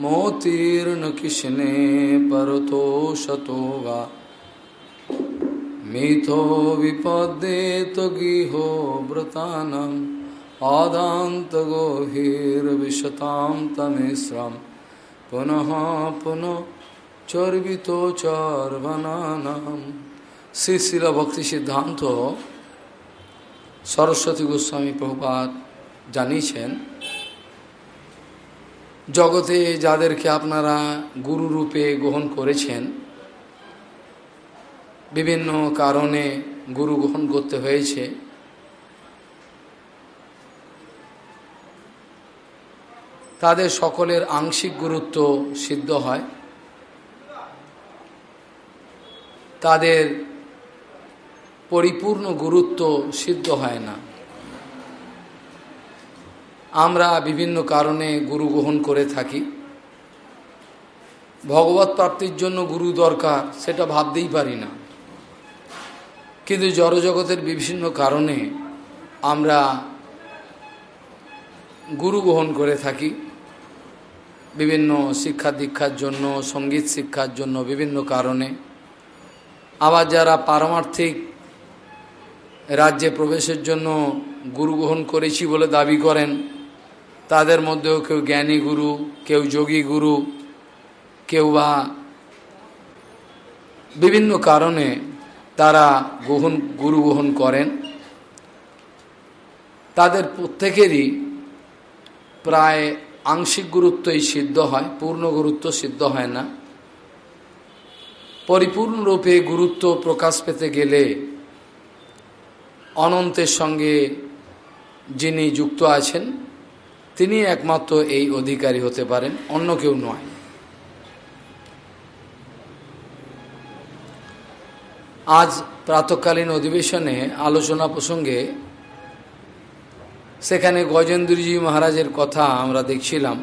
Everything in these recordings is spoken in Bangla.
मोतीर्ण किशने परतो शतो वा मिथो विपद्येत गिहो व्रतानम् आदान्तगोहिर्विशतां तमिश्रं पुनः पुनः চর্বিত চর্বনানাম শ্রী শিল ভক্তি সিদ্ধান্ত সরস্বতী গোস্বামী প্রভুপাত জানিয়েছেন জগতে যাদেরকে আপনারা গুরু রূপে গ্রহণ করেছেন, বিভিন্ন কারণে গুরু গ্রহণ করতে হয়েছে। তাদের সকলের আংশিক গুরুত্ব সিদ্ধ হয়। তাদের পরিপূর্ণ গুরুত্ব সিদ্ধ হয় না। আমরা বিভিন্ন কারণে গুরু গ্রহণ করে থাকি। ভগবত প্রাপ্তির জন্য গুরু দরকার, সেটা ভাবতেই পারি না। কিন্তু জড়জগতের বিভিন্ন কারণে আমরা গুরু গ্রহণ করে থাকি। বিভিন্ন শিক্ষা দীক্ষার জন্য, সংগীত শিক্ষার জন্য বিভিন্ন কারণে। আবার যারা পারমার্থিক রাজ্যে প্রবেশের জন্য গুরু গ্রহণ করেছি বলে দাবি করেন তাদের মধ্যেও কেউ জ্ঞানী গুরু, কেউ যোগী গুরু, কেউ বা বিভিন্ন কারণে তারা গ্রহণ, গুরু গ্রহণ করেন। তাদের প্রত্যেকেরই প্রায় আংশিক গুরুত্বই সিদ্ধ হয়, পূর্ণ গুরুত্ব সিদ্ধ হয় না। পরিপূর্ণরূপে গুরুত্ব প্রকাশ পেতে গেলে অনন্তের সঙ্গে যিনি যুক্ত আছেন তিনি একমাত্র এই অধিকারী হতে পারেন, অন্য কেউ নয়। আজ প্রাতকালীন অধিবেশনে আলোচনা প্রসঙ্গে সেখানে গজেন্দ্রজি মহারাজের কথা আমরা দেখছিলাম।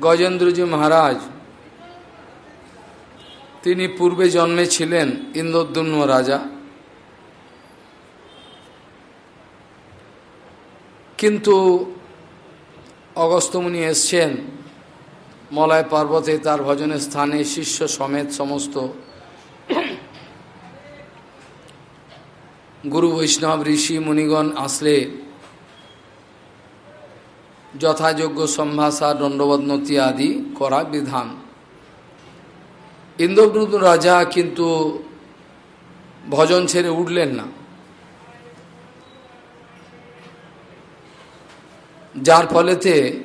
গজেন্দ্রজি মহারাজ, তিনি পূর্বে জন্মে ছিলেন ইন্দ্রদ্যুম্ন রাজা। কিন্তু অগস্ত্যমুনি এসছেন। মলয় পার্বতে তার ভজনের স্থানে শিষ্য সমেত সমস্ত গুরু বৈষ্ণব, ঋষি, মুনিগণ আসলে যথাযোগ্য সম্ভাষা দণ্ডবদনতি আদি করা বিধান। ইন্দ্রব্রুদ রাজা কিন্তু ভজন ছেড়ে উঠলেন না। যার ফলেতে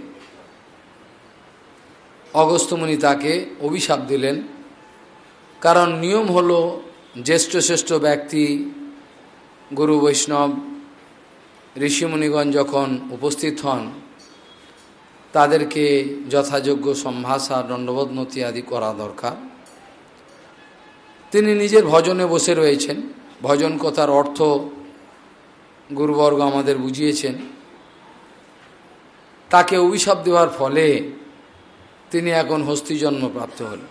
অগস্ত্যমুনি তাকে অভিশাপ দিলেন। কারণ নিয়ম হল জ্যেষ্ঠ শ্রেষ্ঠ ব্যক্তি, গুরু বৈষ্ণব ঋষিমুনিগণ যখন উপস্থিত হন, তাদেরকে যথাযোগ্য সম্ভাষা, দণ্ডবোধনতি আদি করা দরকার। তিনি নিজের ভজনে বসে রয়েছেন। ভজন কথার অর্থ গুরুবর্গ আমাদের বুঝিয়েছেন। তাকে অভিশাপ দেওয়ার ফলে তিনি এখন হস্তি জন্ম প্রাপ্ত হল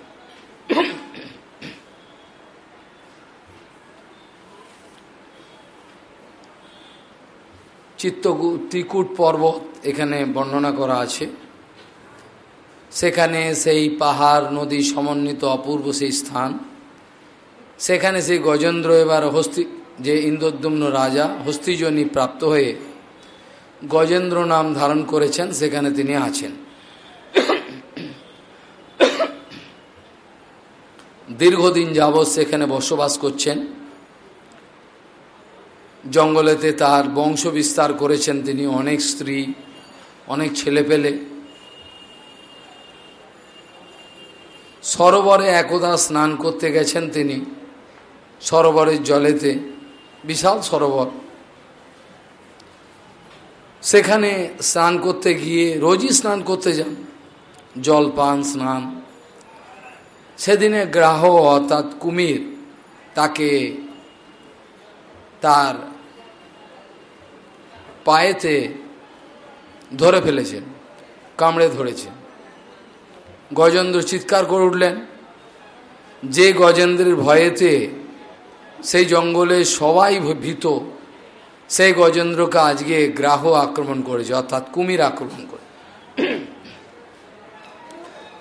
চিত্ত ত্রিকুট পর্বত এখানে বর্ণনা করা আছে। সেখানে সেই পাহাড়, নদী সমন্বিত অপূর্ব সেই স্থান। সেখানে সেই গজেন্দ্র এবার হস্তি, যে ইন্দ্রদ্যুম্ন রাজা হস্তিজনী প্রাপ্ত হয়ে গজেন্দ্র নাম ধারণ করেছেন, সেখানে তিনি আছেন। দীর্ঘদিন যাবৎ সেখানে বসবাস করছেন। জঙ্গলেতে তার বংশ বিস্তার করেছেন তিনি, অনেক স্ত্রী, অনেক ছেলে পেলে সরোবরে একদা স্নান করতে গেছেন তিনি। সরোবরের জলেতে, বিশাল সরোবর। সেখানে স্নান করতে গিয়ে রোজই স্নান করতে যান। জল পান স্নান। সেদিনে গ্রাহ অর্থাৎ কুমির তাকে তার পায়েতে ধরে ফেলেছেন, কামড়ে ধরেছেন। গজেন্দ্র চিৎকার করে উঠলেন, যে গজেন্দ্রের ভয়েতে সেই জঙ্গলে সবাই ভীত সেই গজেন্দ্রকে আজকে গ্রাহ আক্রমণ করেছে, অর্থাৎ কুমির আক্রমণ করে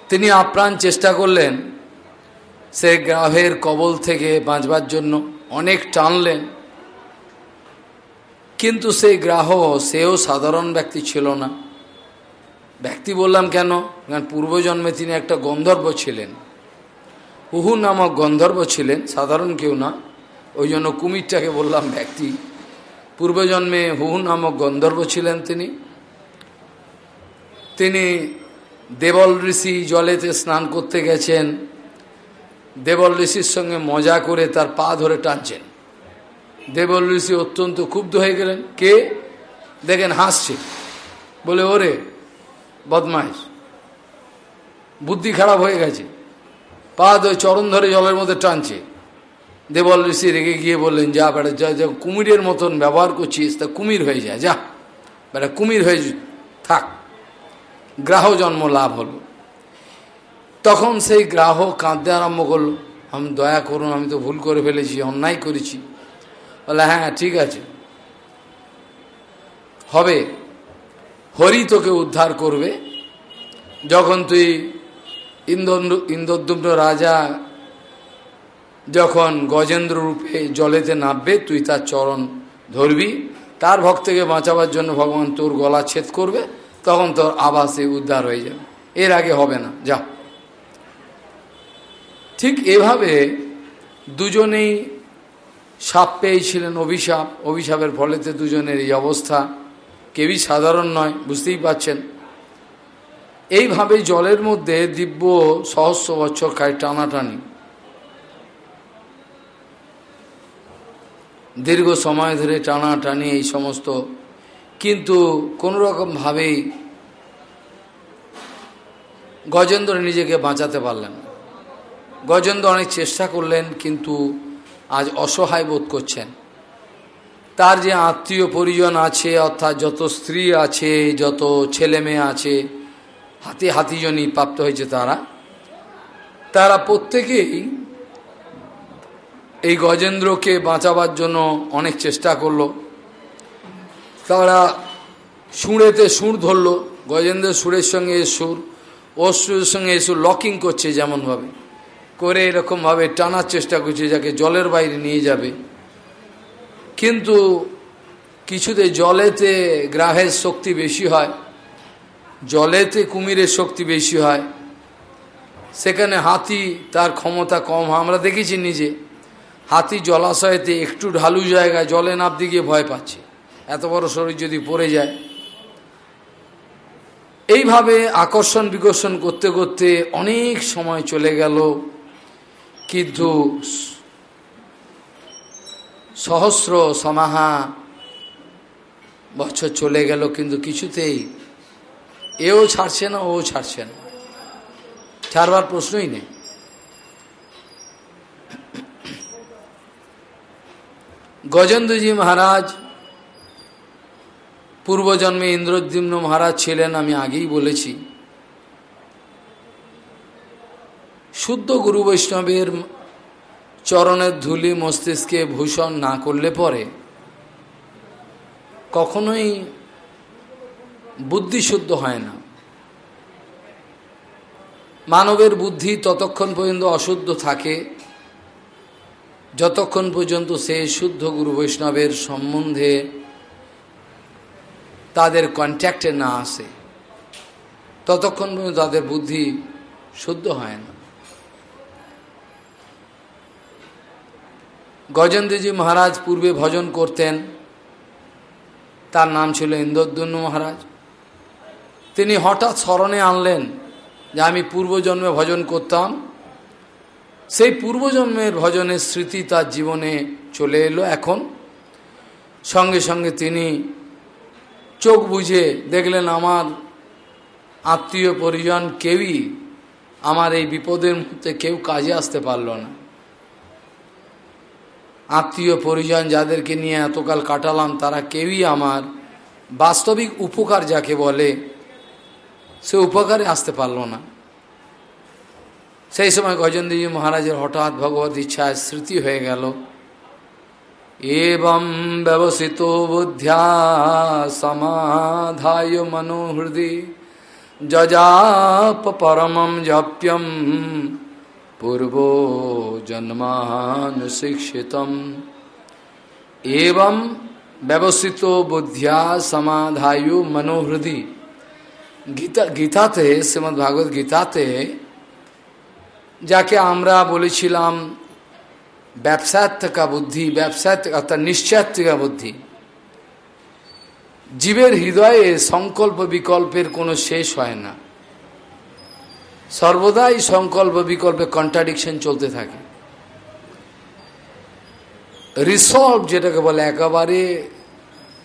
তিনি আপ্রাণ চেষ্টা করলেন, সে গ্রাহের কবল থেকে বাঁচবার জন্য অনেক টানলেন, কিন্তু সেই গ্রাহ সেও সাধারণ ব্যক্তি ছিল না। ব্যক্তি বললাম কেন? কারণ পূর্বজন্মে তিনি একটা গন্ধর্ব ছিলেন। হুহু নামক গন্ধর্ব ছিলেন, সাধারণ কেউ না, ওই জন্য কুমিরটাকে বললাম ব্যক্তি। পূর্বজন্মে হুহু নামক গন্ধর্ব ছিলেন তিনি। তিনি দেবল ঋষি জলেতে স্নান করতে গেছেন। দেবল ঋষির সঙ্গে মজা করে তার পা ধরে টানছেন। দেবল ঋষি অত্যন্ত ক্ষুব্ধ হয়ে গেলেন। কে? দেখেন, হাসছে। বলে, ওরে বদমাইশ, বুদ্ধি খারাপ হয়ে গেছে। পা ধরে চরণ ধরে জলের মধ্যে টানছে। দেবল ঋষি রেগে গিয়ে বললেন, যা বেটা, যা যা, কুমিরের মতন ব্যবহার করছিস, তা কুমির হয়ে যায়, যা। বেটা, কুমির হয়ে থাক। গ্রাহ জন্ম লাভ হলো। তখন সেই গ্রাহ কাঁদতে আরম্ভ করল, আমি দয়া করুন, আমি তো ভুল করে ফেলেছি, অন্যায় করেছি। বলে হ্যাঁ ঠিক আছে। হবে। হরি তোকে উদ্ধার করবে। যখন তুই ইন্দ্র ইন্দ্রদ্যুম্ন রাজা যখন গজেন্দ্র রূপে জলেতে নামবে তুই তার চরণ ধরবি। তার ভক্তকে বাঁচাবার জন্য ভগবান তোর গলা ছেদ করবে, তখন তোর আবাসে উদ্ধার হয়ে যাবে। এর আগে হবে না। যা। ঠিক এভাবে দুজনেই সাপ পেয়েছিলেন অভিশাপ। অভিশাপের ফলেতে দুজনের এই অবস্থা কেউই সাধারণ নয়, বুঝতেই পাচ্ছেন এইভাবে জলের মধ্যে দিব্য সহস্র বছর খায় টানাটানি। দীর্ঘ সময় ধরে টানাটানি এই সমস্ত। কিন্তু কোনোরকমভাবেই গজেন্দ্র নিজেকে বাঁচাতে পারলেন গজেন্দ্র অনেক চেষ্টা করলেন, কিন্তু আজ অসহায় বোধ করছেন। তার যে আত্মীয় পরিজন আছে, অর্থাৎ যত স্ত্রী আছে, যত ছেলে মেয়ে আছে, হাতি হাতিজনই প্রাপ্ত হয়েছে তারা। তারা প্রত্যেকেই এই গজেন্দ্রকে বাঁচাবার জন্য অনেক চেষ্টা করল। তারা সুরেতে সুর ধরল গজেন্দ্রের সুরের সঙ্গে সুর, ও সুরের সঙ্গে সুর লকিং করছে যেমনভাবে। করে এরকমভাবে টানার চেষ্টা করছে যাকে জলের বাইরে নিয়ে যাবে। কিন্তু কিছুতে জলেতে গ্রাহের শক্তি বেশি হয়, জলেতে কুমিরের শক্তি বেশি হয়। সেখানে হাতি তার ক্ষমতা কম আমরা দেখেছি নিজে। হাতি জলাশয়েতে একটু ঢালু জায়গায় জলে নাবতে গিয়ে ভয় পাচ্ছে। এত বড় শরীর যদি পড়ে যায়। এইভাবে আকর্ষণ বিকর্ষণ করতে করতে অনেক সময় চলে গেল। কিন্তু সহস্র সমাহা বছর চলে গেল, কিন্তু কিছুতেই এও ছাড়ছে না, ও ছাড়ছে না। ছাড়বার প্রশ্নই নেই। গজেন্দ্রজি মহারাজ, পূর্বজন্মে ইন্দ্রদ্যুম্ন মহারাজ ছিলেন, আমি আগেই বলেছি। শুদ্ধ গুরু বৈষ্ণবের চরণের ধুলি মস্তিষ্কে ভূষণ না করলে পরে কখনোই বুদ্ধি শুদ্ধ হয় না। মানবের বুদ্ধি ততক্ষণ পর্যন্ত অশুদ্ধ থাকে যতক্ষণ পর্যন্ত সে শুদ্ধ গুরু বৈষ্ণবের সম্বন্ধে তাদের কন্ট্যাক্টে না আসে, ততক্ষণ পর্যন্ত তাদের বুদ্ধি শুদ্ধ হয় না। গজেন্দ্রজি মহারাজ পূর্বে ভজন করতেন, তার নাম ছিল ইন্দ্রদ্যুন্ন মহারাজ। তিনি হঠাৎ স্মরণে আনলেন যে আমি পূর্বজন্মে ভজন করতাম সেই পূর্বজন্মের ভজনের স্মৃতি তার জীবনে চলে এলো এখন। সঙ্গে সঙ্গে তিনি চোখ বুঝে দেখলেন, আমার আত্মীয় পরিজন কেউই আমার এই বিপদের মধ্যে কেউ কাজে আসতে পারল না। আত্মীয় পরিজন যাদেরকে নিয়ে এতকাল কাটালাম, তারা কেউই আমার বাস্তবিক উপকার যাকে বলে, সে উপকারে আসতে পারল না। সেই সময় গজেন্দ্রজি মহারাজের হঠাৎ ভগবত ইচ্ছায় স্মৃতি হয়ে গেল এবং ব্যবসিত বুদ্ধ্যা সমাধায় মনোহৃদি যজাপ পরমম জপ্যম পূর্ব জন্মানুশিক্ষিত এবং ব্যবস্থিত বুদ্ধিয়া সমাধায়ু মনোহৃদি গীতা গীতাতে শ্রীমদ্ভাগবত গীতাতে যাকে আমরা বলেছিলাম ব্যবসাত্মিকা বুদ্ধি, ব্যবসাত্মিক অর্থাৎ নিশ্চয়াত্মিকা বুদ্ধি। জীবের হৃদয়ে সংকল্প বিকল্পের কোনো শেষ হয় না। সর্বদাই সংকল্প বিকল্পে কন্ট্রাডিকশন চলতে থাকে। রিসলভ যেটাকে বলে একেবারে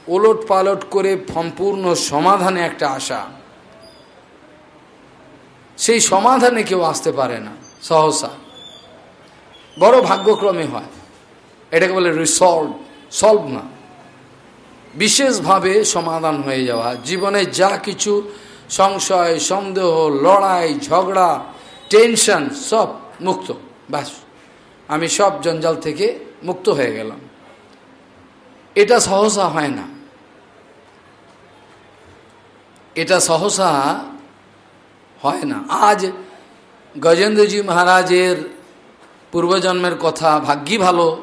ওলট পালট করে সম্পূর্ণ সমাধানে একটা আশা। সেই সমাধানে কেউ আসতে পারে না। সহসা। বড় ভাগ্যক্রমে হয়। এটাকে বলে রিসলভ সলভ না। বিশেষভাবে সমাধান হয়ে যাওয়া। জীবনে যা কিছু, সংশয়, সন্দেহ, লড়াই, ঝগড়া টেনশন সব মুক্ত। ব্যাস। আমি সব জঞ্জাল থেকে মুক্ত হয়ে গেলাম। এটা সহসা হয় না। এটা সহসা হয় না। আজ গজেন্দ্রজি মহারাজের পূর্বজন্মের কথা ভাগ্যি ভালো।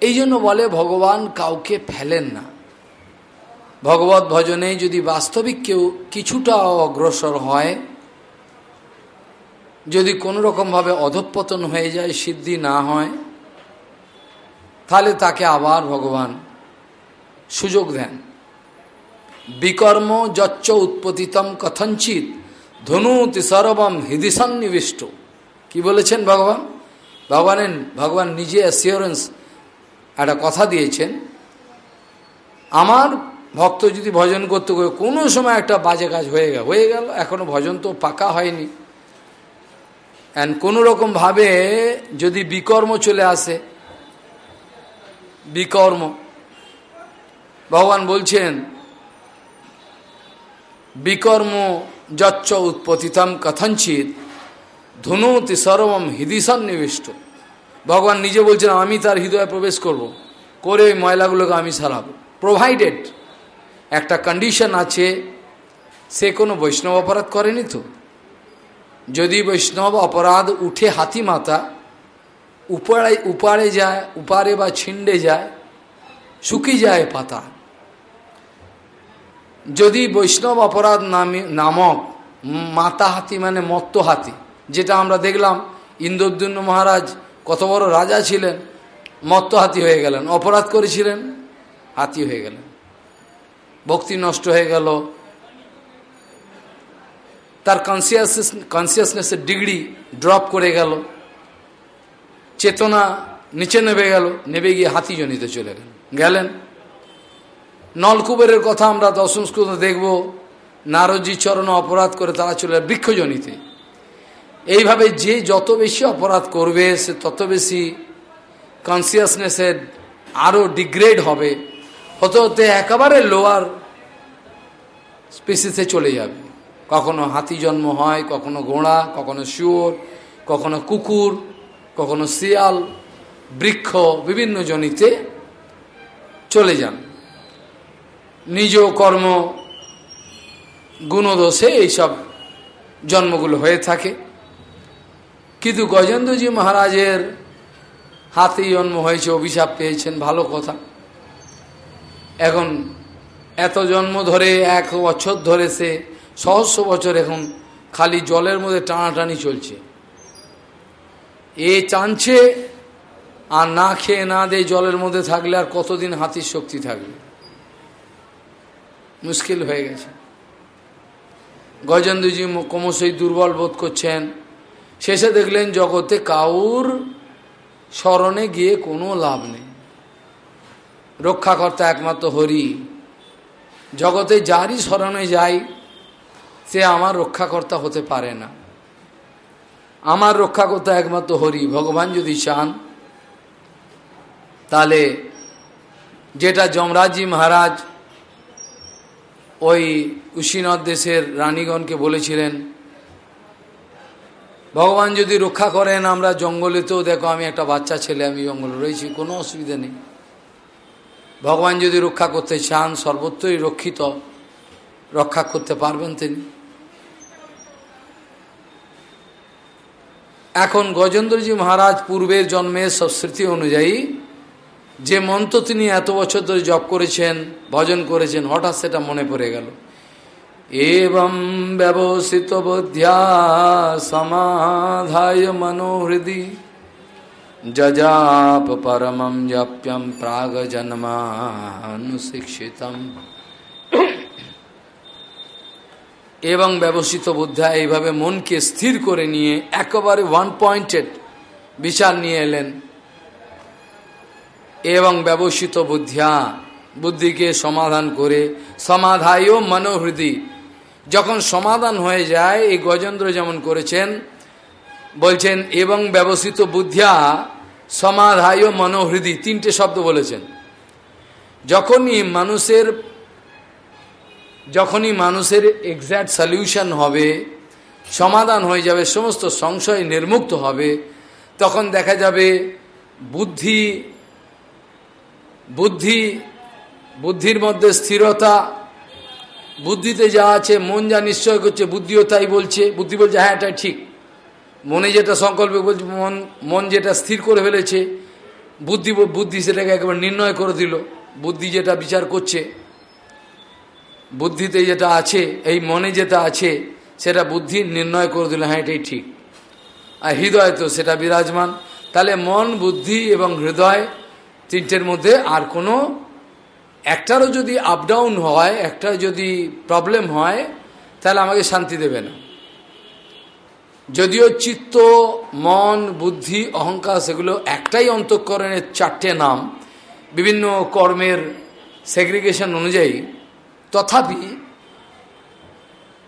এই জন্য বলে, ভগবান কাউকে ফেলেন না। ভগবত ভজনে যদি বাস্তবিক কেউ কিছুটা অগ্রসর হয়, যদি কোনো রকমভাবে অধঃপতন হয়ে যায়, সিদ্ধি না হয়, তাহলে তাকে আবার ভগবান সুযোগ দেন। বিকর্ম যচ্চ উৎপতিতম কথঞ্চিত ধনুতি সর্বম হৃদি সন্নিবিষ্ট। কি বলেছেন ভগবান? ভগবানের, ভগবান নিজে অ্যাসিওরেন্স একটা কথা দিয়েছেন। আমার ভক্ত যদি ভজন করতে গিয়ে কোনো সময় একটা বাজে কাজ হয়ে গেল হয়ে গেল, এখনও ভজন তো পাকা হয়নি। অ্যান্ড কোনো রকমভাবে যদি বিকর্ম চলে আসে, বিকর্ম, ভগবান বলছেন, বিকর্ম যচ্চ উৎপতিতম কথঞ্চিত ধনুতি সর্বম হৃদি সন্নিবিষ্ট ভগবান নিজে বলছেন, আমি তার হৃদয়ে প্রবেশ করব। করে ওই ময়লাগুলোকে আমি সারাবো প্রোভাইডেড একটা কন্ডিশন আছে, সে কোনো বৈষ্ণব অপরাধ করেনি তো যদি বৈষ্ণব অপরাধ উঠে হাতি মাথা উপারে উপারে যায় উপারে বা ছিন্ডে যায়, শুকি যায় পাতা যদি বৈষ্ণব অপরাধ নামে নামক মাতা হাতি মানে মত্ত হাতি, যেটা আমরা দেখলাম ইন্দ্রদ্যুন্ন মহারাজ কত বড় রাজা ছিলেন, মত্ত হাতি হয়ে গেলেন, অপরাধ করেছিলেন, হাতি হয়ে গেলেন। ভক্তি নষ্ট হয়ে গেল। তার কনসিয়াস কনসিয়াসনেসের ডিগ্রি ড্রপ করে গেল। চেতনা নিচে নেবে গেল, নেবে গিয়ে হাতিজনিতে চলে গেল গেলেন। নলকুবেরের কথা আমরা দশংস্কৃত দেখব। নারদজি চরণ অপরাধ করে তারা চলে বৃক্ষজনিতে। এইভাবে যে যত বেশি অপরাধ করবে, সে তত বেশি কনসিয়াসনেসের আরও ডিগ্রেড হবে। হতে হতে একেবারে লোয়ার স্পেসিসে চলে যাবে। কখনো হাতি জন্ম হয়, কখনো ঘোড়া, কখনো শুয়োর, কখনো কুকুর, কখনো শিয়াল, বৃক্ষ, বিভিন্ন জনিতে চলে যান। নিজ কর্ম, গুণদোষে এইসব জন্মগুলো হয়ে থাকে। কিন্তু গজেন্দ্রজি মহারাজের হাতেই জন্ম হয়েছে, অভিশাপ পেয়েছেন, ভালো কথা। এখন এত জন্ম ধরে, এক বছর ধরে সে সহস্র বছর এখন খালি জলের মধ্যে টানাটানি চলছে। এ চানছে, আর না খেয়ে না দিয়ে জলের মধ্যে থাকলে আর কতদিন হাতির শক্তি থাকবে? মুশকিল হয়ে গেছে। গজেন্দ্রজি ক্রমশই দুর্বল বোধ করছেন। শেষে দেখলেন জগতে কাউর স্মরণে গিয়ে কোনো লাভ নেই। রক্ষাকর্তা একমাত্র হরি। জগতে যারই স্মরণে যাই, সে আমার রক্ষাকর্তা হতে পারে না। আমার রক্ষাকর্তা একমাত্র হরি, ভগবান যদি চান, তাহলে যেটা যমরাজজি মহারাজ ওই কুশীনদ দেশের রানীগণকে বলেছিলেন, ভগবান যদি রক্ষা করেন আমরা জঙ্গলেতেও দেখো আমি একটা বাচ্চা ছেলে, আমি জঙ্গলে রয়েছি, কোনো অসুবিধা নেই। ভগবান যদি রক্ষা করতে চান, সর্বত্রই রক্ষিত, রক্ষা করতে পারবেন তিনি। এখন গজেন্দ্রজি মহারাজ পূর্বের জন্মের সব স্মৃতি অনুযায়ী যে মন্ত্র তিনি এত বছর ধরে জপ করেছেন, ভজন করেছেন, হঠাৎ সেটা মনে পড়ে গেল। এবং ব্যবসিত বোধ্যা সমাধায় মনোহৃদি যজাপ পরমম জপ্যম প্রাগ জন্মানুশিক্ষিতম। এবং ব্যবসিত বুদ্ধা এইভাবে মনকে স্থির করে নিয়ে একেবারে ওয়ান পয়েন্টেড বিচার নিয়ে এলেন। এবং ব্যবস্থিত বুদ্ধিয়া, বুদ্ধিকে সমাধান করে সমাধায় মনোহৃদি। যখন সমাধান হয়ে যায়, এই গজেন্দ্র যেমন করেছেন, বলছেন, এবং ব্যবস্থিত বুদ্ধিয়া, সমাধায় মনোহৃদি, তিনটে শব্দ বলেছেন। যখনই মানুষের যখনই মানুষের এক্স্যাক্ট সলিউশন হবে, সমাধান হয়ে যাবে, সমস্ত সংশয় নির্মুক্ত হবে, তখন দেখা যাবে বুদ্ধি বুদ্ধি, বুদ্ধির মধ্যে স্থিরতা, বুদ্ধিতে যা আছে, মন যা নিশ্চয় করছে, বুদ্ধিও তাই বলছে। বুদ্ধি বলছে হ্যাঁ এটাই ঠিক। মনে যেটা সংকল্প বলছে, মন মন যেটা স্থির করে ফেলেছে, বুদ্ধি বুদ্ধি সেটাকে একেবারে নির্ণয় করে দিল। বুদ্ধি যেটা বিচার করছে, বুদ্ধিতে যেটা আছে, এই মনে যেটা আছে, সেটা বুদ্ধি নির্ণয় করে দিল হ্যাঁ এটাই ঠিক। আর হৃদয় তো সেটা বিরাজমান। তাহলে মন, বুদ্ধি এবং হৃদয় তিনটের মধ্যে আর কোনো, একটারও যদি আপ ডাউন হয়, একটা যদি প্রবলেম হয়, তাহলে আমাকে শান্তি দেবে না। যদিও চিত্ত, মন, বুদ্ধি, অহংকার সেগুলো একটাই অন্তঃকরণের চারটে নাম, বিভিন্ন কর্মের সেগ্রিগেশন অনুযায়ী, তথাপি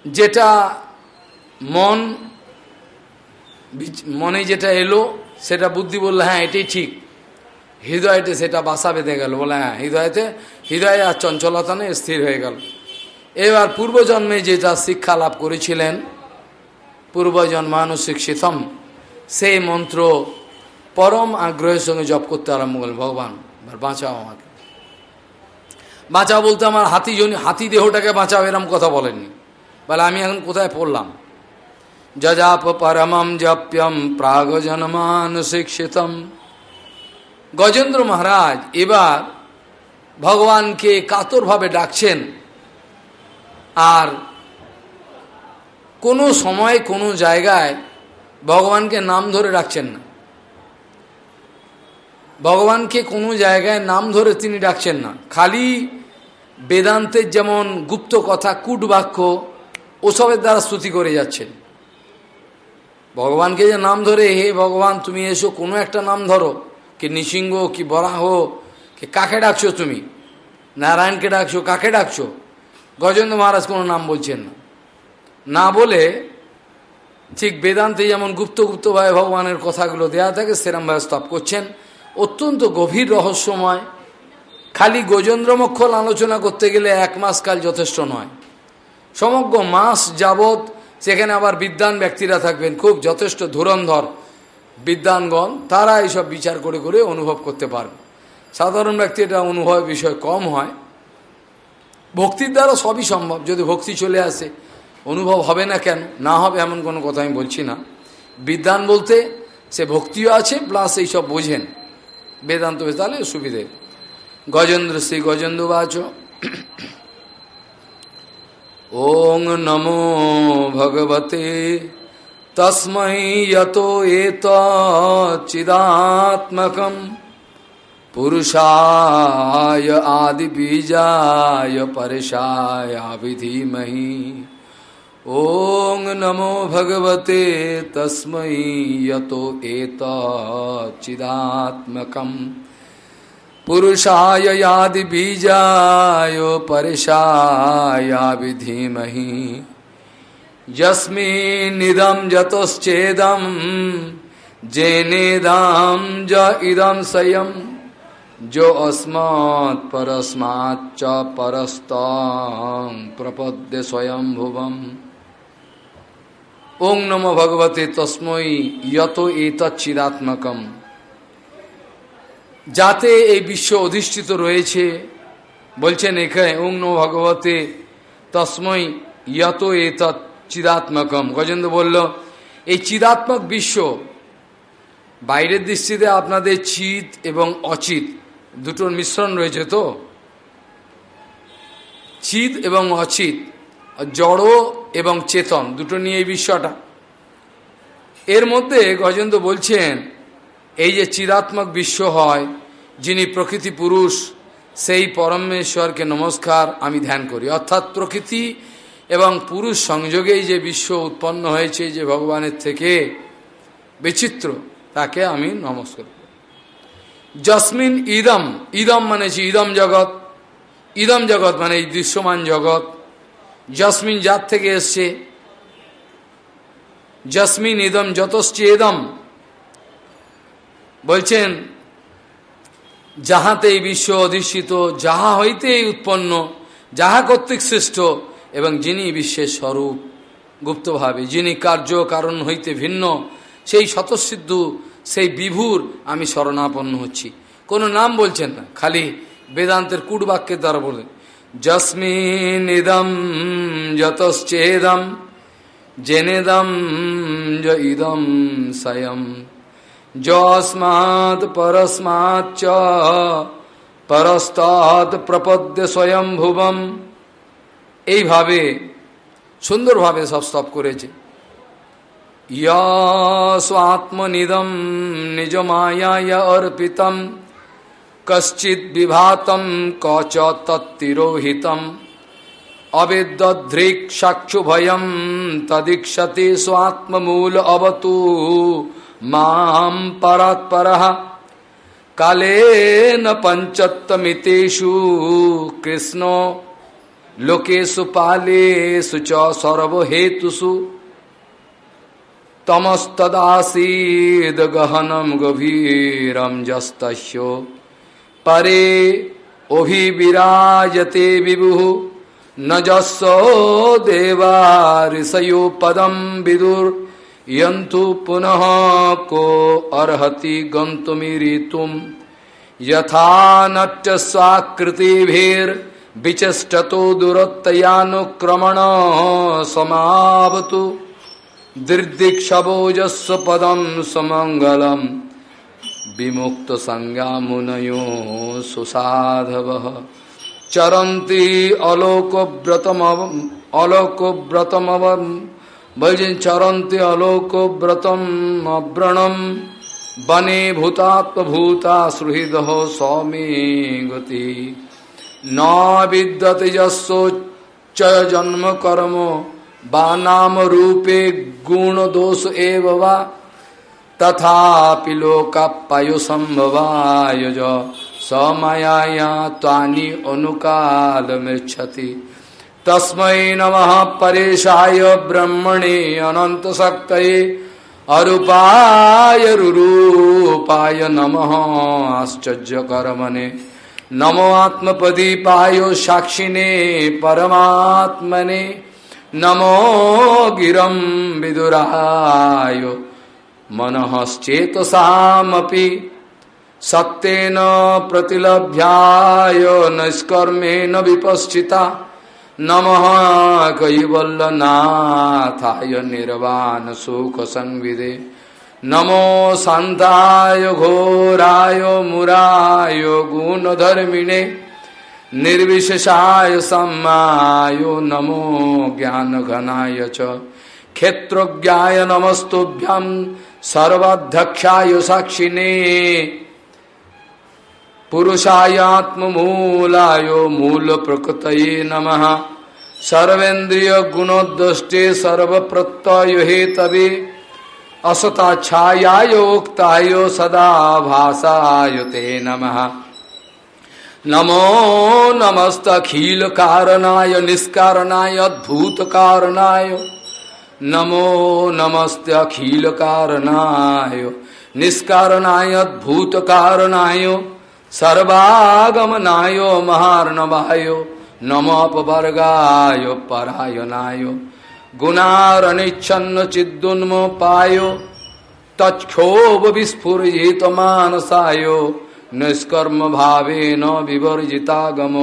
যেটা মন, মনে যেটা এলো, সেটা বুদ্ধি বলল হ্যাঁ এটাই ঠিক। হৃদয়তে সেটা বাসা বেঁধে গেল। বলে হ্যাঁ হৃদয়তে, হৃদয়ে আর চঞ্চলতা নেই, স্থির হয়ে গেল। এবার পূর্বজন্মে যেটা শিক্ষা লাভ করেছিলেন পূর্বজন্মানুশিক্ষিতম সেই মন্ত্র পরম আগ্রহের সঙ্গে জপ করতে আরম্ভ করলেন, ভগবান বাঁচাও আমাকে। বাঁচাও বলতে আমার হাতি জনি, হাতি দেহটাকে বাঁচাও, এরম কথা বলেননি। বলে, আমি এখন কোথায় পড়লাম? যজাপ পরমম জপ্যম প্রাগ জন্মানুশিক্ষিতম গজেন্দ্র মহারাজ এবার ভগবানকে কাতরভাবে ডাকছেন। আর কোনো সময়, কোনো জায়গায় ভগবানকে নাম ধরে ডাকছেন না। ভগবানকে কোনো জায়গায় নাম ধরে তিনি ডাকছেন না। খালি বেদান্তের যেমন গুপ্ত কথা কুট বাক্য ওসবের দ্বারা স্তুতি করে যাচ্ছেন। ভগবানকে যে নাম ধরে, হে ভগবান, তুমি এসো, কোনো একটা নাম ধরো। কি নৃসিংহ কি বরাহ, কি কাকে ডাকছো তুমি? নারায়ণকে ডাকছো, কাকে ডাকছো? গজেন্দ্র মহারাজ কোনো নাম বলছেন না। না বলে ঠিক বেদান্তে যেমন গুপ্ত গুপ্তভাবে ভগবানের কথাগুলো দেয়া থাকে সেরমভাবে স্তপ করছেন। অত্যন্ত গভীর রহস্যময়। খালি গজেন্দ্রমক্ষল আলোচনা করতে গেলে এক মাস কাল যথেষ্ট নয়। সমগ্র মাস যাবৎ সেখানে আবার বিদ্যান ব্যক্তিরা থাকবেন। খুব যথেষ্ট ধুরন্ধর বিদ্যানগণ তারা এইসব বিচার করে করে অনুভব করতে পারবে। সাধারণ ব্যক্তি এটা অনুভবের বিষয় কম হয়। ভক্তির দ্বারা সবই সম্ভব। যদি ভক্তি চলে আসে, অনুভব হবে না কেন? না হবে এমন কোনো কথা আমি বলছি না। বিদ্যান বলতে সে ভক্তিও আছে প্লাস এইসব বোঝেন। বেদান্ত তাহলে সুবিধে। গজেন্দ্র শ্রী গজেন্দ্র বাচ ওং নমো ভগবতে तस्म यतो चिदात्मक पुरुषाय आदि बीजाय परेशाया विधीमहि। ओं नमो भगवते तस्म यतो चिदात्मक पुरुषाय आदि बीजाय परेशाया विधीमहि। যস্মিদম যতশ্চেদম জেনেদাম য ইদম সয়ম যো অস্মাৎ পরস্মাৎ চ প্রপদ্যে স্বয়ং ভুবম ওং নম ভগবতে তস্মৈ যত এতচ্ছিদাত্মকম যাতে এই বিশ্ব অধিষ্ঠিত রয়েছে বলছেন এখানে ওং নম ভগবতে তস্মৈ যত এতৎ চিদাত্মকম। গজেন্দ্র বলল, এই চিদাত্মক বিশ্ব বাইরের দৃষ্টিতে আপনাদের চিত এবং অচিত দুটোর মিশ্রণ রয়েছে তো? চিত এবং অচিত, জড় এবং চেতন দুটো নিয়ে এই বিশ্বটা। এর মধ্যে গজেন্দ্র বলছেন, এই যে চিরাত্মক বিশ্ব হয়, যিনি প্রকৃতি পুরুষ, সেই পরমেশ্বরকে নমস্কার আমি ধ্যান করি। অর্থাৎ প্রকৃতি এবং পুরুষ সংযোগেই যে বিশ্ব উৎপন্ন হয়েছে যে ভগবানের থেকে বিচিত্র, তাকে আমি নমস্কার জসমিন ইদম ইদম মানে ইদম জগৎ ইদম জগৎ মানে এই দৃশ্যমান জগৎ। জসমিন যার থেকে এসছে। জসমিন ইদম যতশ্চেদম বলছেন, যাহাতে এই বিশ্ব অধিষ্ঠিত, যাহা হইতে উৎপন্ন, যাহা কর্তৃক শ্রেষ্ঠ এবং যিনি বিশ্বের স্বরূপ, গুপ্তভাবে, যিনি কার্য কারণ হইতে ভিন্ন, সেই স্বতঃসিদ্ধ, সেই বিভুর আমি শরণাপন্ন হচ্ছি। কোনো নাম বলছেন না, খালি বেদান্তের কুটবাক্যের দ্বারা বলেন যস্মিন ইদম যতশ্চেদম, জেনেদম ইদম স্বয়ং, যস্মাৎ পরস্মাচ্চ পরস্তাৎ প্রপদ্য স্বয়ংভুবম এইভাবে সুন্দরভাবে সব স্তব করেছে। স্বাত্মনিদম নিজ মায়ায় অর্পিতম, কশ্চিৎ বিভাতম কচ তত্তিরোহিতম। অবেদ্যধৃক সাক্ষুভয়ম তদীক্ষতে স্বাত্মমূল অবতু মাম পরাৎপর কালেন পঞ্চত্তমিতেষু কৃষ্ণ লোকেশু পালে সুচ সর্বহেতুসু তমস্তদাসীদ গহনম গভীরম যস্তস্য। পরে অভিবিরাজতে বিভু নজস্ব দেবারিষয় পদম বিদুর। ইয়ন্তু পুনঃ কো অর্হতি গন্তমিরিতুম। যথা নট্য স্বাকৃতিভীর। विचष्टतो दुरतयानुक्रमण समावतु। दिर्दीक्षवोजस्व पदम समंगलम विमुक्त संज्ञा मुनयो सुसाधव। चरती अलोकव्रतम अलोकव्रतम वैजन चरती अलोकव्रतम अव्रणम भूतात्म भूता सुहृद सौमे गति। ন বিদ্যতেজস্ব চয় জন্ম কর্ম, বা নাম রূপে গুণ দোষ এব বা, তথাপি লোকাপ্যায় সম্ভবায় সময়ায়া তানি অনুকাল মৃচ্ছতি। তস্মৈ নম পরেশায় ব্রহ্মণে অনন্ত শক্তয়ে অরূপায় রুরূপায় নম আশ্চর্যকরমনে নমো আত্মপদীপায় সাক্ষিণে পরমাত্মনে নমো গিরম বিদুরায় মনহশ্চেতসামপি সত্যেন প্রতিলভ্যায় নৈষ্কর্মেণ বিপশ্চিতা নম কৈবল্যনাথায় নির্বাণ সুখ সংবিদে नमो शान्ताय घोराय मुराय गुणधर्मिणे निर्विशेषाय सम्माय नमो ज्ञानघनाय च क्षेत्रज्ञाय नमस्तुभ्यं सर्वाध्यक्षाय साक्षिणे पुरुषायात्मूलाय मूल प्रकृत नम सर्वेन्द्रिय गुणोदृष्टे सर्वप्रत्यय हे तवे असता छायाय उक्ताय सदा भाषाय ते नमः। नमो नमस्तखिल कारणाय निष्कारणाय अद्भुत कारणाय नमो नमस्ते अखिल कारणाय निष्कारणाय अद्भुत कारणाय सर्वागमनाय, महार्णवाय। नमोपवर्गाय परायणाय। গুণার অনিচ্ছন্ন চিদ্দুন্ম পায় তৎক্ষোভ বিস্ফুরিত মানসায় নিষ্কর্ম ভাবে ন বিবর্জিতাগম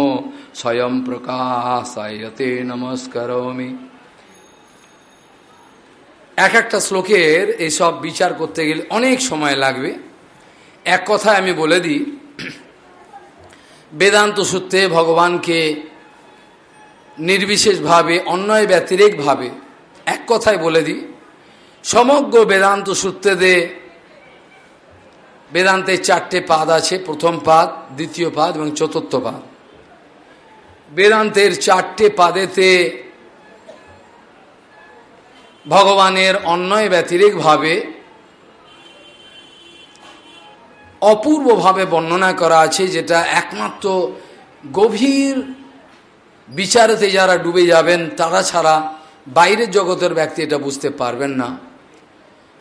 স্বয়ং প্রকাশায়তে নমস্করমি এক একটা শ্লোকের এইসব বিচার করতে গেলে অনেক সময় লাগবে এক কথায় আমি বলে দিই বেদান্ত সূত্রে ভগবানকে নির্বিশেষভাবে অন্যয় ব্যতিরেকভাবে কথায় বলে দিই। সমগ্র বেদান্ত সূত্রেতে বেদান্তের চারটে পাদ আছে, প্রথম পাদ, দ্বিতীয় পাদ এবং চতুর্থ পাদ। বেদান্তের চারটে পাদেতে ভগবানের অন্যয় ব্যতিরেকভাবে অপূর্বভাবে বর্ণনা করা আছে, যেটা একমাত্র গভীর বিচারেতে যারা ডুবে যাবেন, তারা ছাড়া বাইরের জগতের ব্যক্তি এটা বুঝতে পারবেন না।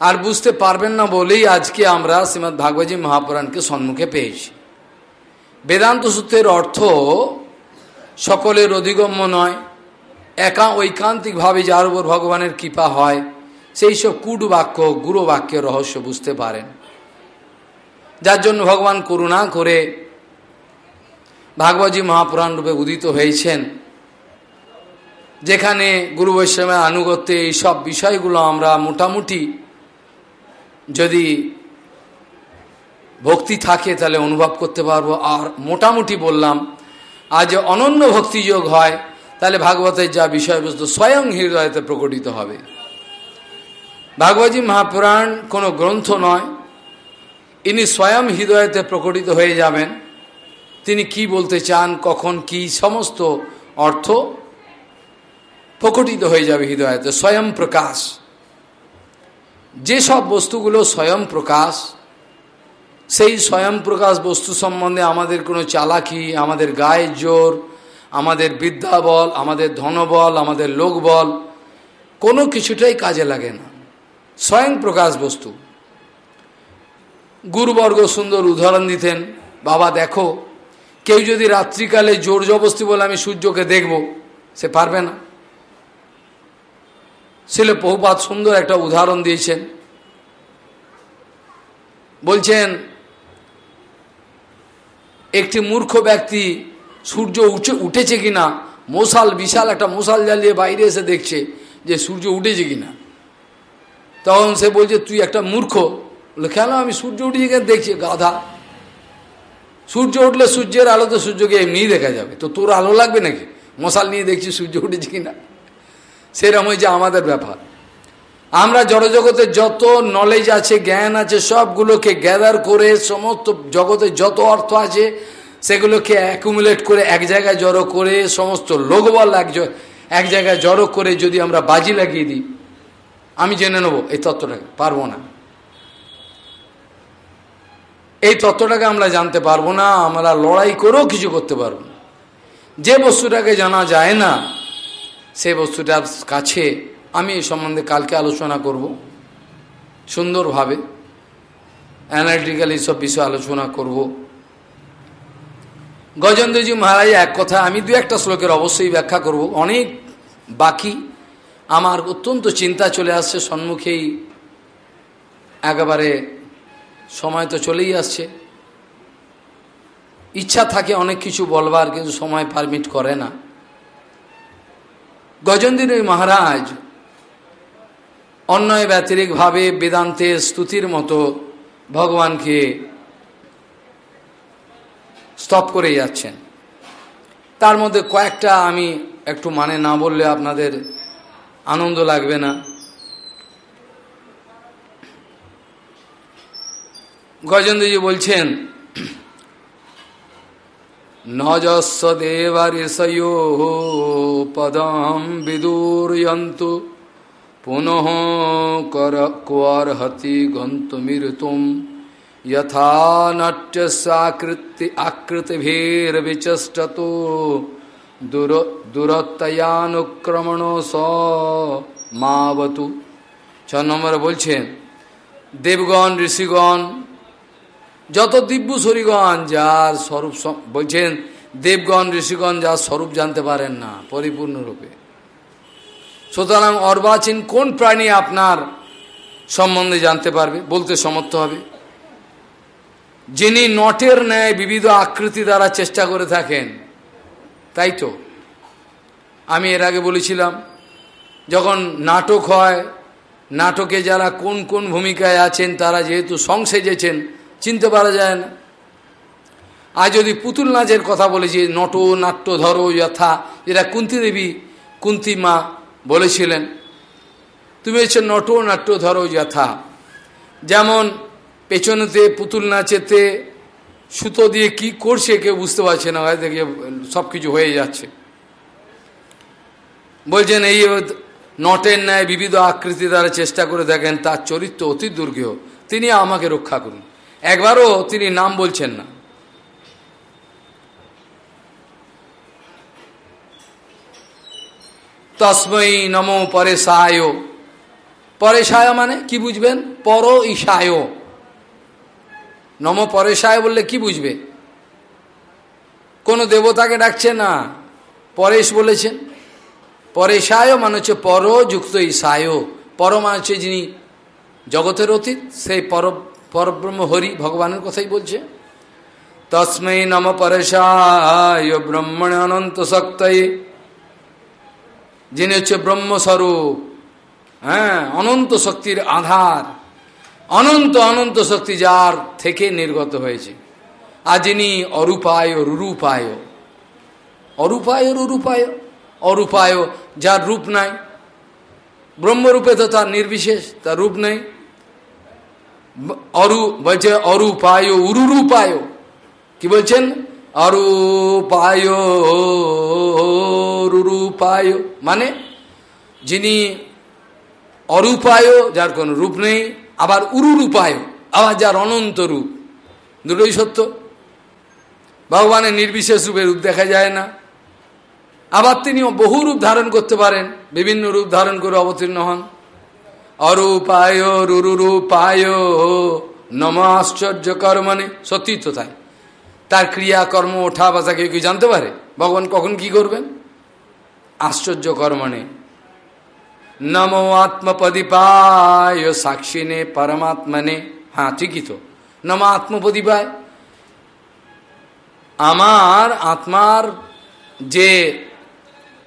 আর বুঝতে পারবেন না বলেই আজকে আমরা শ্রীমৎ ভাগবতী মহাপুরাণকে সম্মুখে পেয়েছি। বেদান্ত সূত্রের অর্থ, সকলের অধিগম্য নয়, একা ঐকান্তিকভাবে যার উপর ভগবানের কৃপা হয়, সেই সব কুট বাক্য গুরু বাক্যের রহস্য বুঝতে পারেন। যার জন্য ভগবান করুণা করে ভাগবতী মহাপুরাণ রূপে উদিত হয়েছেন। যেখানে গুরু বৈষ্ণবের আনুগত্যে এই সব বিষয়গুলো আমরা মোটামুটি যদি ভক্তি থাকে তাহলে অনুভব করতে পারব। আর মোটামুটি বললাম আজ অনন্য ভক্তিযোগ হয়, তাহলে ভাগবতের যা বিষয়বস্তু স্বয়ং হৃদয়তে প্রকটিত হবে। ভাগবতী মহাপুরাণ কোনো গ্রন্থ নয়, ইনি স্বয়ং হৃদয়তে প্রকটিত হয়ে যাবেন। তিনি কি বলতে চান, কখন, কি সমস্ত অর্থ প্রকটিত হয়ে যাবে হৃদয়তে, স্বয়ং প্রকাশ। যেসব বস্তুগুলো স্বয়ং প্রকাশ, সেই স্বয়ং প্রকাশ বস্তু সম্বন্ধে আমাদের কোনো চালাকি, আমাদের গায়ের জোর, আমাদের বিদ্যা বল, আমাদের ধনবল আমাদের লোকবল কোনো কিছুটাই কাজে লাগে না। স্বয়ং প্রকাশ বস্তু। গুরুবর্গ সুন্দর উদাহরণ দিতেন, বাবা, দেখো, কেউ যদি রাত্রিকালে জোর জবস্তি বলে আমি সূর্যকে দেখব, সে পারবে না। ছিল বহুপাত সুন্দর একটা উদাহরণ দিয়েছেন। বলছেন, একটি মূর্খ ব্যক্তি সূর্য উঠে, উঠেছে কিনা? মশাল, বিশাল একটা মশাল জ্বালিয়ে বাইরে এসে দেখছে যে সূর্য উঠেছে কিনা। তখন সে বলছে, তুই একটা মূর্খ। বলে, কেন আমি সূর্য উঠেছে কিনা দেখছি? গাধা। সূর্য উঠলে সূর্যের আলোতে সূর্যকে এমনিই দেখা যাবে। তো তোর আলো লাগবে নাকি? মশাল নিয়ে দেখছি সূর্য উঠেছে কিনা? সেরকম হয়েছে আমাদের ব্যাপার। আমরা জড়জগতের যত নলেজ আছে, জ্ঞান আছে, সবগুলোকে গ্যাদার করে সমস্ত জগতের যত অর্থ আছে, সেগুলোকে অ্যাকুমুলেট করে এক জায়গায় জড়ো করে, সমস্ত লোকবল এক এক জায়গায় জড়ো করে যদি আমরা বাজি লাগিয়ে দিই, আমি জেনে নেব এই তত্ত্বটাকে, পারব না। এই তত্ত্বটাকে আমরা জানতে পারব না, আমরা লড়াই করেও কিছু করতে পারব না। যে বস্তুটাকে জানা যায় না সে বস্তুটার কাছে আমি এই সম্বন্ধে কালকে আলোচনা করব। সুন্দরভাবে অ্যানালিটিক্যাল এইসব বিষয়ে আলোচনা করব। গজেন্দ্রজি মহারাজ, এক কথা, আমি দু একটা শ্লোকের অবশ্যই ব্যাখ্যা করব। অনেক বাকি। আমার অত্যন্ত চিন্তা চলে আসছে, সম্মুখেই একেবারে সময় তো চলেই আসছে। ইচ্ছা থাকে অনেক কিছু বলবার, কিন্তু সময় পারমিট করে না। গজেন্দ্র মহারাজ অন্যয় ব্যতিরিকভাবে বেদান্তের স্তুতির মতো ভগবানকে স্তপ করে যাচ্ছেন। তার মধ্যে কয়েকটা আমি একটু মানে না বললে আপনাদের আনন্দ লাগবে না। গজেন্দ্রজি বলছেন, নজস্ব দেবরিষয়ো পদম বিদুর্যন্তু পুনঃ কর কোর্হতি গন্তমিতুম যথা নট্যসাকৃতি আকৃতিভির্বিচষ্টতো দূর দূরত্বয়ানুক্রমণ স মাবতু ছ নম্বরে বলছেন দেবগণ ঋষিগণ যত দিব্য শরীগণ যার স্বরূপ বলছেন দেবগণ, ঋষিগণ যার স্বরূপ জানতে পারেন না, পরিপূর্ণরূপে। সুতরাং অর্বাচীন কোন প্রাণী আপনার সম্বন্ধে জানতে পারবে, বলতে সমর্থ হবে? যিনি নটের ন্যায় বিবিধ আকৃতি দ্বারা চেষ্টা করে থাকেন, তাই তো? আমি এর আগে বলেছিলাম, যখন নাটক হয়, নাটকে যারা কোন কোন ভূমিকায় আছেন, তারা যেহেতু সংসেজেছেন, চিনতে পারা যায় না। আর যদি পুতুল নাচের কথা বলেছি, নট, নাট্য, ধরো, যথা, যেটা কুন্তি দেবী, কুন্তি মা বলেছিলেন, তুমি হচ্ছে নট, নাট্য, ধরো, যথা। যেমন পেছনেতে পুতুল নাচেতে সুতো দিয়ে কি করছে কেউ বুঝতে পারছে না, হয়তো সব কিছু হয়ে যাচ্ছে। বলছেন, এই নটের ন্যায় বিবিধ আকৃতি দ্বারা চেষ্টা করে দেখেন, তার চরিত্র অতি দুর্গেহ তিনি আমাকে রক্ষা করুন। একবারও তিনি নাম বলছেন না। তসময়ী নমো পরে সায়। পরে সায় মানে কি বুঝবেন? পর ঈশায়। নম পরে সায় বললে কি বুঝবে? কোনো দেবতাকে ডাকছে না। পরেশ বলেছেন পরেশায় মানে হচ্ছে পর যুক্ত ঈশায়। পর মানে হচ্ছে যিনি জগতের অতীত, সেই পর, পরব্রহ্ম হরি ভগবানের কথাই বলছে। তসমৈ নম পরেশায় ব্রহ্মণ অনন্ত শক্তয়ে। যিনি হচ্ছে ব্রহ্মস্বরূপ হ্যাঁ অনন্ত শক্তির আধার, অনন্ত অনন্ত শক্তি যার থেকে নির্গত হয়েছে। আর যিনি অরূপায় রুরূপায় অরূপায় রুরূপায় অরূপায় যার রূপ নাই। ব্রহ্মরূপে তো তার নির্বিশেষ, তার রূপ নেই। অরু, বলছে অরূপায় উরুরূপায়। কি বলছেন? অরূপায় রুরূপায় মানে যিনি অরূপায় যার কোনো রূপ নেই, আবার উরুরূপায় আবার যার অনন্ত রূপ। দুটোই সত্য। ভগবানের নির্বিশেষ রূপে রূপ দেখা যায় না। আবার তিনিও বহু রূপ ধারণ করতে পারেন, বিভিন্ন রূপ ধারণ করে অবতীর্ণ হন। অরূপায় রুরুরূপায় নম আশ্চর্য কর্মনে সত্যি তো তাই। তার ক্রিয়া, কর্ম, ওঠা বাসা কেউ কেউ জানতে পারে? ভগবান কখন কি করবেন? আশ্চর্য কর্মণে নমো আত্মপদীপায় সাক্ষিনে পরমাত্মনে। হ্যাঁ ঠিকই তো। নম আত্মপদীপায়। আমার আত্মার যে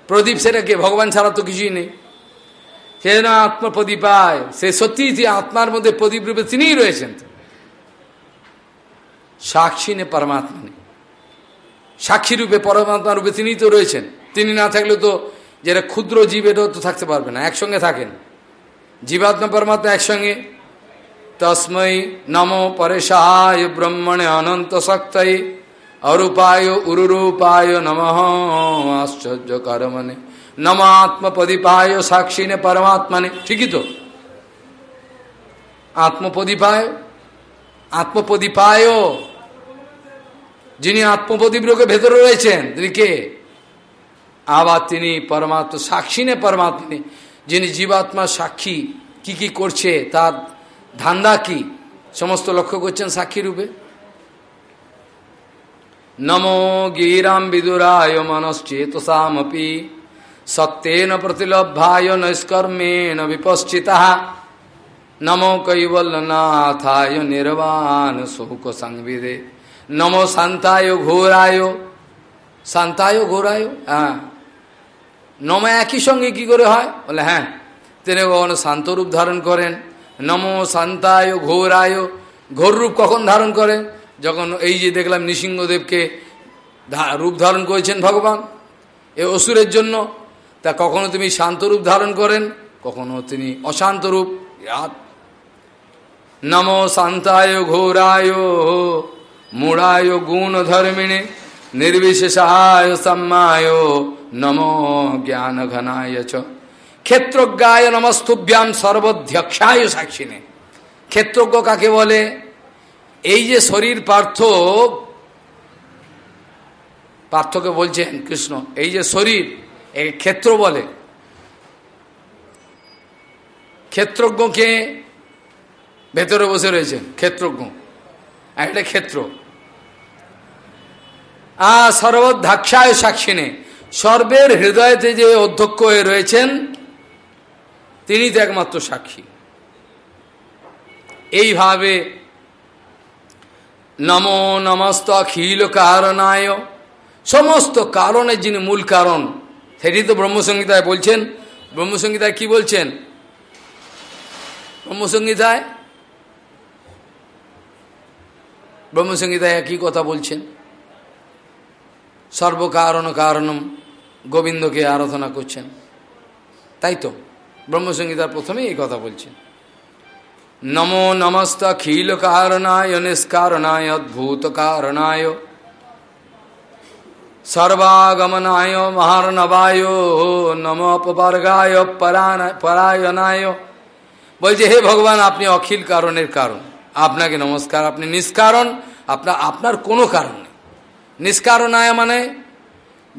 প্রদীপ, সেটাকে ভগবান ছাড়া তো কিছুই নেই। সে যেন আত্মপ্রদীপায় সে সত্যিই আত্মার মধ্যে প্রদীপ রূপে তিনিই রয়েছেন। সাক্ষী নে পরমাত্মা নেই সাক্ষী রূপে পরমাত্মা রূপে তিনি তো রয়েছেন। তিনি না থাকলে তো যেটা ক্ষুদ্র জীব, এটাও তো থাকতে পারবে না, একসঙ্গে থাকেন। জীবাত্মা পরমাত্মা একসঙ্গে। তসময় নম পরেশায় ব্রহ্মণে অনন্ত শক্তয় অরূপায় উরুরূপায় নম। আশ্চর্য করমনে নম আত্মপদীপায় সাক্ষিনে পরমাত্মানে। ঠিকই তো। আত্মপদীপায় আত্মপদীপায় যিনি আত্মপ্রদীপকে ভেতরে রয়েছেন, তিনি কে? আবার তিনি পরমাত্মা, সাক্ষী নে পরমাত্মা যিনি জীবাত্মা সাক্ষী, কি কি করছে, তার ধান্দা কি? সমস্ত লক্ষ্য করছেন সাক্ষী রূপে। নমো গিরাম বিদুরায় মনশ্চেতসামপি, সত্যেন প্রতিলভ্যায় নৈষ্কর্মেণ বিপশ্চিতা। নমো কৈবল্যনাথায় নির্বাণ শোক সংবিদে। নমো শান্তায় ঘোরায় শান্তায় ঘোরায় হ্যাঁ। নম একই সঙ্গে কি করে হয়? বলে হ্যাঁ। তিনি কখনো শান্ত রূপ ধারণ করেন। নমো শান্তায় ঘোরায়। ঘোর রূপ কখন ধারণ করেন? যখন এই যে দেখলাম নৃসিংহদেবকে রূপ ধারণ করেছেন ভগবান, এ অসুরের জন্য। তা কখনো তুমি শান্ত রূপ ধারণ করেন? কখনো তিনি অশান্ত রূপ। নমো শান্তায় ঘোরায়। মূঢ়ায় গুণ ধর্মিণে নির্বিশেষায় সম্মায়। নমো জ্ঞান ঘনায় চ ক্ষেত্রজ্ঞায় নমস্তুভ্যাম সর্বধ্যক্ষায় সাক্ষিনে ক্ষেত্রজ্ঞ কাকে বলে? এই যে শরীর পার্থ, পার্থকে বলছেন কৃষ্ণ, এই যে শরীর এই ক্ষেত্র বলে। ক্ষেত্রজ্ঞকে ভেতরে বসে রয়েছেন ক্ষেত্রজ্ঞ। একটা ক্ষেত্র। আ সর্বধাক্ষায় সাক্ষিনে। সর্বের হৃদয়তে যে অধ্যক্ষ হয়ে রয়েছেন, তিনি তো একমাত্র সাক্ষী। এইভাবে নমো নমস্ত অখিল কারণায় সমস্ত কারণের যিনি মূল কারণ, সেটি তো ব্রহ্মসংগীতায় বলছেন। ব্রহ্মসংগীতায় কি বলছেন? ব্রহ্মসংগীতায় ব্রহ্মসংগীতায় একই কথা বলছেন। সর্বকারণ কারণম গোবিন্দকে আরাধনা করছেন। তাই তো? ব্রহ্মসংগীতার প্রথমে এই কথা বলছেন। নমো নমস্ত খিল কারণায় নিষ্কারণায় অদ্ভুত কারণায় সর্বাগমনায়, মহারণবায় নম অপবর্গায় পরায়ণায়। বলছে, হে ভগবান, আপনি অখিল কারণের কারণ। আপনাকে নমস্কার, আপনি নিষ্কারণ আপনার আপনার কোনো কারণ নেই। নিষ্কারণায় মানে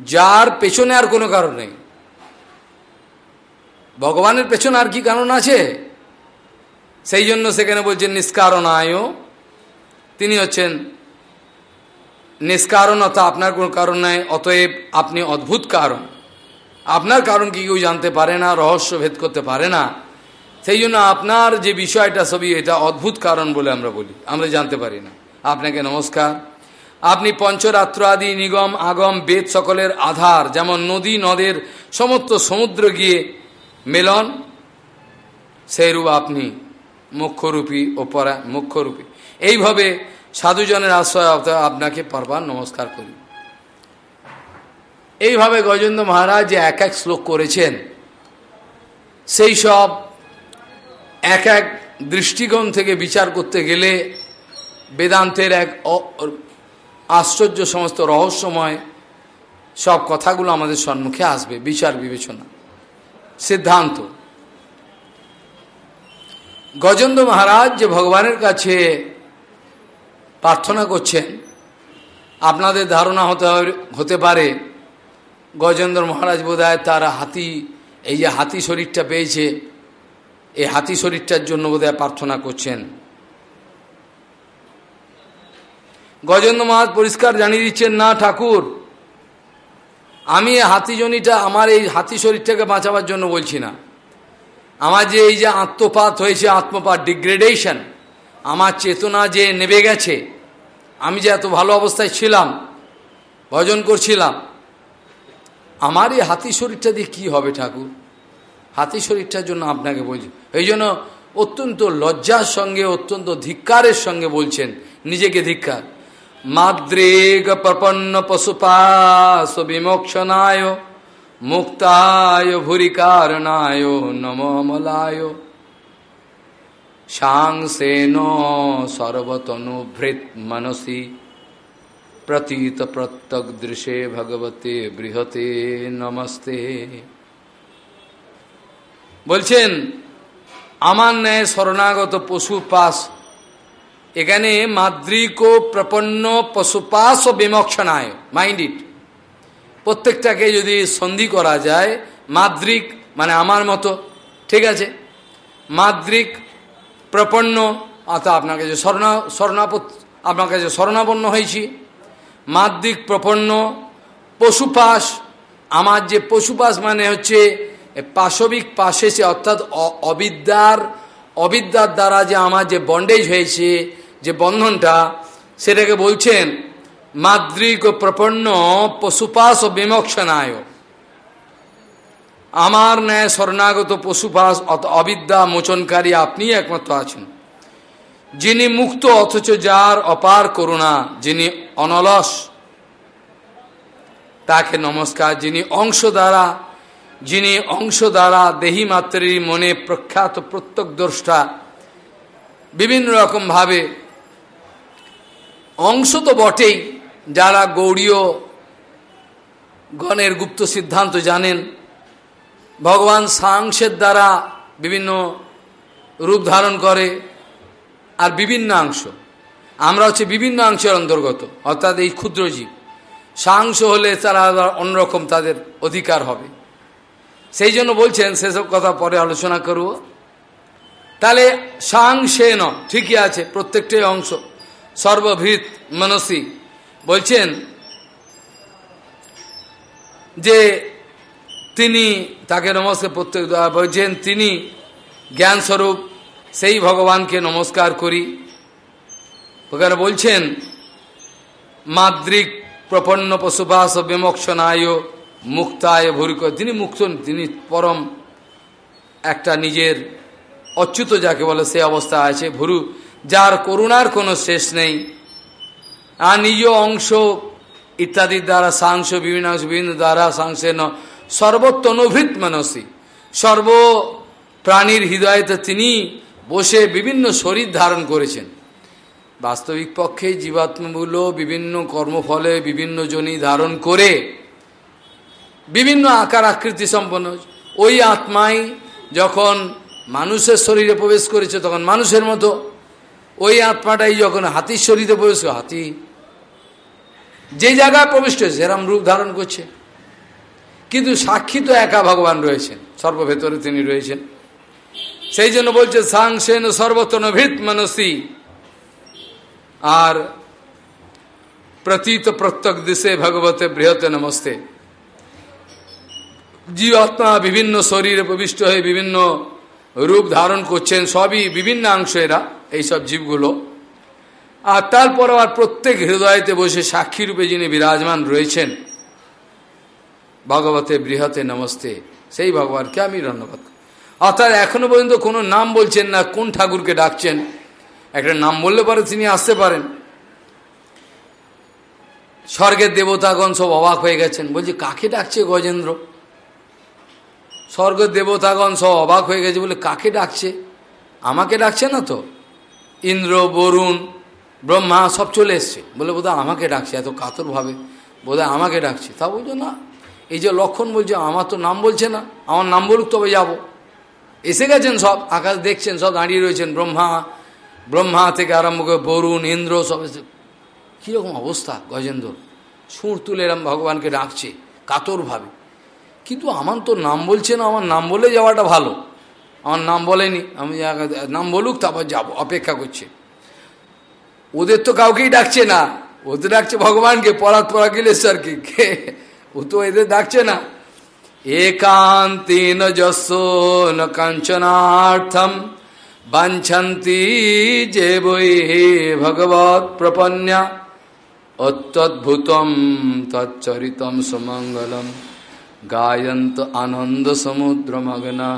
যার পেছনে আর কোনো কারণ নেই। ভগবানের পেছনে আর কি কারণ আছে? সেই জন্য সেখানে বলছেন নিষ্কারণ নিষ্কারণায় তিনি হচ্ছেন, নিষ্কারণতা আপনার কোনো কারণ নাই, অতএব আপনি অদ্ভুত কারণ। আপনার কারণ কি কেউ জানতে পারে না, রহস্য ভেদ করতে পারে না। সেই জন্য আপনার যে বিষয়টা সবই এটা অদ্ভুত কারণ বলে আমরা বলি। আমরা জানতে পারি না। আপনাকে নমস্কার। আপনি পঞ্চরাত্র আদি নিগম, আগম, বেদ সকলের আধার, যেমন নদী, নদের, সমস্ত সমুদ্র গিয়ে মেলন, সেইরূপ আপনি মুখ্যরূপী ও পরা, মুখ্যরূপী। এইভাবে সাধুজনের আশ্রয় আপনাকে পারবার নমস্কার করি। এইভাবে গজেন্দ্র মহারাজ যে এক এক শ্লোক করেছেন, সেই সব এক এক দৃষ্টিকোণ থেকে বিচার করতে গেলে বেদান্তের এক আশ্চর্য সমস্ত রহস্যময় সব কথাগুলো আমাদের সম্মুখে আসবে, বিচার বিবেচনা। সিদ্ধান্ত। গজেন্দ্র মহারাজ যে ভগবানের কাছে প্রার্থনা করছেন, আপনাদের ধারণা হতে হতে পারে গজেন্দ্র মহারাজ বোধহয় তার হাতি, এই যে হাতি শরীরটা পেয়েছে, এই হাতি শরীরটার জন্য বোধহয় প্রার্থনা করছেন। গজেন্দ্র মহারাজ পরিষ্কার জানিয়ে দিচ্ছেন, না, ঠাকুর, আমি হাতিজনিটা, আমার এই হাতি শরীরটাকে বাঁচাবার জন্য বলছি না। আমার যে এই যে আত্মপাত হয়েছে, আত্মপাত, ডিগ্রেডেশন, আমার চেতনা যে নেবে গেছে, আমি যে এত ভালো অবস্থায় ছিলাম, ভজন করছিলাম, আমার এই হাতি শরীরটা দিয়ে কী হবে ঠাকুর? হাতি শরীরটার জন্য আপনাকে বলছি, এই জন্য অত্যন্ত লজ্জার সঙ্গে, অত্যন্ত ধিক্কারের সঙ্গে বলছেন, নিজেকে ধিক্কার। মাদ্রেগ প্রপন্ন পশুপাশ বিমোক্ষণায়, মুক্তায়, ভূরিকারণায় নমমলায় সাংসেন সর্বতনুভৃত মনসি প্রতীত প্রত্যক দৃশে ভগবতে বৃহতে নমস্তে। বলছেন, আমার ন্যায় শরণাগত পশু পাশ এখানে মাদ্রিক প্রপন্ন পশুপাস ও বিমক্ষণায় মাইন্ড ইট প্রত্যেকটাকে যদি সন্ধি করা যায়, মাদ্রিক মানে আমার মতো, ঠিক আছে? মাদ্রিক প্রপন্ন, অর্থাৎ আপনার কাছে স্বর্ণা, স্বর্ণাপত আপনার কাছে স্বর্ণাপন্ন হয়েছি, মাদ্রিক প্রপন্ন পশুপাস আমার যে পশুপাস মানে হচ্ছে পাশবিক পাশে সে অর্থাৎ অবিদ্যার অবিদ্যার দ্বারা যে আমার যে বন্ডেজ হয়েছে যে বন্ধনটা, সেটাকে বলছেন, মাদ্রিক ও প্রপন্ন পশুপাস ও বিমোক্ষণায়। আমার ন্যায় স্বর্ণাগত পশুপাস অত অবিদ্যা মোচনকারী আপনি একমাত্র আছেন। যিনি মুক্ত অথচ যার অপার করুণা, যিনি অনলস, তাকে নমস্কার, যিনি অংশ দ্বারা, যিনি অংশ দ্বারা দেহি মাত্রেরই মনে প্রখ্যাত প্রত্যক দ্রষ্টা বিভিন্ন রকমভাবে অংশ তো বটেই। যারা গৌড়ীয় গণের গুপ্ত সিদ্ধান্ত জানেন, ভগবান সাংসের দ্বারা বিভিন্ন রূপ ধারণ করে আর বিভিন্ন অংশ। আমরা হচ্ছে বিভিন্ন অংশের অন্তর্গত, অর্থাৎ এই ক্ষুদ্র জীব। সাংস হলে তারা অন্যরকম তাদের অধিকার হবে। সেই জন্য বলছেন, সেসব কথা পরে আলোচনা করব। তাহলে সাংসে ন ঠিকই আছে, প্রত্যেকটাই অংশ। সর্বভৃত মনসী বলছেন যে তিনি তাকে নমস্কার প্রত্যেক বলছেন, তিনি জ্ঞানস্বরূপ, সেই ভগবানকে নমস্কার করি। ওখানে বলছেন, মাদ্রিক প্রপন্ন পশুপাস বিমোক্ষণায় মুক্তায় ভুরিক। তিনি মুক্ত, তিনি পরম একটা নিজের অচ্যুত যাকে বলে সে অবস্থা আছে, ভুরু যার করুণার কোনো শেষ নেই। আর নিজ অংশ ইত্যাদির দ্বারা সাংস বিভিন্ন বিভিন্ন দ্বারা সাংসেন সর্বতনভিত মানসী। সর্ব প্রাণীর হৃদয়তে তিনি বসে বিভিন্ন শরীর ধারণ করেছেন। বাস্তবিক পক্ষে জীবাত্মাগুলো বিভিন্ন কর্মফলে বিভিন্ন জনি ধারণ করে বিভিন্ন আকার আকৃতি সম্পন্ন। ওই আত্মাই যখন মানুষের শরীরে প্রবেশ করেছে, তখন মানুষের মতো ওই আত্মাটাই যখন হাতির শরীরে প্রবেশ হাতি যে জায়গায় প্রবিষ্ট হয়েছে সেরম রূপ ধারণ করছে। কিন্তু সাক্ষী তো একা ভগবান রয়েছেন, সর্বভেতরে তিনি রয়েছেন। সেই জন্য বলছে, সাং সেন সর্বতনভিত মানসী। আর প্রতীত প্রত্যক দিশে ভগবতে বৃহতে নমস্তে। জীবাত্মা বিভিন্ন শরীরে প্রবিষ্ট হয়ে বিভিন্ন রূপ ধারণ করছেন সবই বিভিন্ন অংশ এরা, এইসব জীবগুলো। আর তারপর আবার প্রত্যেক হৃদয়তে বসে সাক্ষী রূপে যিনি বিরাজমান রয়েছেন, ভগবতে বৃহতে নমস্তে, সেই ভগবানকে আমি ধন্যবাদ অর্থাৎ এখনও পর্যন্ত কোনো নাম বলছেন না, কোন ঠাকুরকে ডাকছেন, একটা নাম বললে পরে তিনি আসতে পারেন। স্বর্গের দেবতাগণ সব অবাক হয়ে গেছেন, বলছে, কাকে ডাকছে গজেন্দ্র? স্বর্গের দেবতাগণ সব অবাক হয়ে গেছে, বলে, কাকে ডাকছে? আমাকে ডাকছে না তো? ইন্দ্র, বরুণ, ব্রহ্মা সব চলে এসছে। বলে বোধহয় আমাকে ডাকছে, এত কাতরভাবে। বোধহয় আমাকে ডাকছে। তা বলছো, না, এই যে লক্ষণ বলছে, আমার তো নাম বলছে না, আমার নাম বলুক তবে যাব। এসে গেছেন সব, আকাশ দেখছেন, সব দাঁড়িয়ে রয়েছেন, ব্রহ্মা ব্রহ্মা থেকে আরম্ভ করে বরুণ, ইন্দ্র সব কীরকম অবস্থা গজেন্দ্র? সুর তুলে এরম ভগবানকে ডাকছে, কাতরভাবে। কিন্তু আমার তো নাম বলছে না, আমার নাম বলে যাওয়াটা ভালো। আমার নাম বলেনি, আমি নাম বলুক, তারপর যাব, অপেক্ষা করছে। ওদের তো কাউকেই ডাকছে না, ওদের ডাকছে ভগবানকে পরাত পরাকিলেশ্বরকে কে? ও তো এদের ডাকছে না। একান্তিন যশ ন কাঞ্চনার্থম বাঞ্ছন্তি যে বই ভগবত প্রপন্যা অত্যদ্ভুতম তচ্চরিতম সুমঙ্গলম। আনন্দ সমুদ্রমগ্না